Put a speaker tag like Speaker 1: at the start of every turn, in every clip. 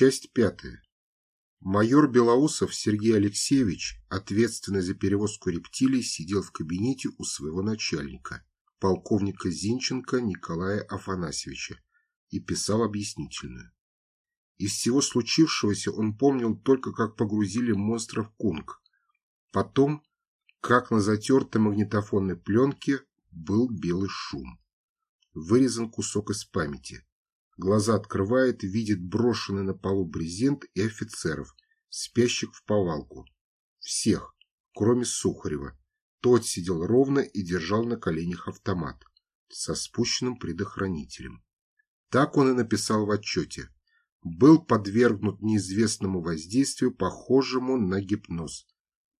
Speaker 1: Часть пятая. Майор Белоусов Сергей Алексеевич, ответственный за перевозку рептилий, сидел в кабинете у своего начальника, полковника Зинченко Николая Афанасьевича, и писал объяснительную. Из всего случившегося он помнил только, как погрузили монстра в кунг. Потом, как на затертой магнитофонной пленке был белый шум. Вырезан кусок из памяти. Глаза открывает, видит брошенный на полу брезент и офицеров, спящих в повалку. Всех, кроме Сухарева. Тот сидел ровно и держал на коленях автомат со спущенным предохранителем. Так он и написал в отчете. Был подвергнут неизвестному воздействию, похожему на гипноз.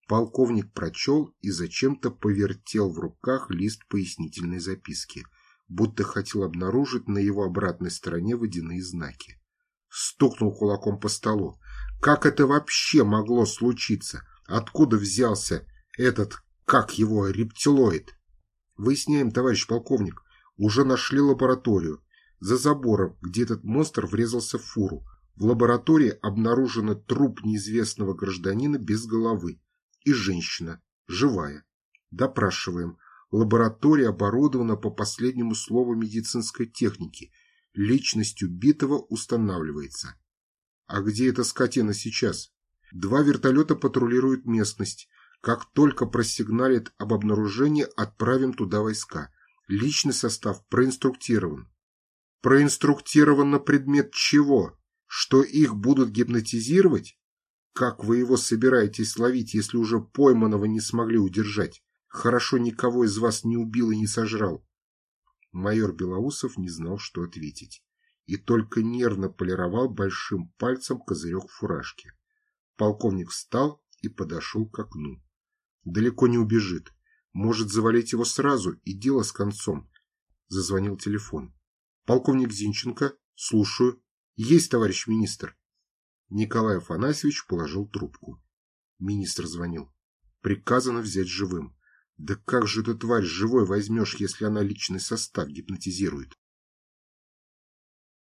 Speaker 1: Полковник прочел и зачем-то повертел в руках лист пояснительной записки – будто хотел обнаружить на его обратной стороне водяные знаки. Стукнул кулаком по столу. Как это вообще могло случиться? Откуда взялся этот, как его, рептилоид? Выясняем, товарищ полковник. Уже нашли лабораторию. За забором, где этот монстр врезался в фуру. В лаборатории обнаружено труп неизвестного гражданина без головы. И женщина, живая. Допрашиваем. Лаборатория оборудована по последнему слову медицинской техники. Личность убитого устанавливается. А где эта скотина сейчас? Два вертолета патрулируют местность. Как только просигналит об обнаружении, отправим туда войска. Личный состав проинструктирован. Проинструктирован на предмет чего? Что их будут гипнотизировать? Как вы его собираетесь ловить, если уже пойманного не смогли удержать? Хорошо никого из вас не убил и не сожрал. Майор Белоусов не знал, что ответить, и только нервно полировал большим пальцем козырек фуражки. Полковник встал и подошел к окну. Далеко не убежит. Может завалить его сразу, и дело с концом. Зазвонил телефон. Полковник Зинченко, слушаю. Есть, товарищ министр. Николай Афанасьевич положил трубку. Министр звонил. Приказано взять живым. Да как же эту тварь живой возьмешь, если она личный состав гипнотизирует?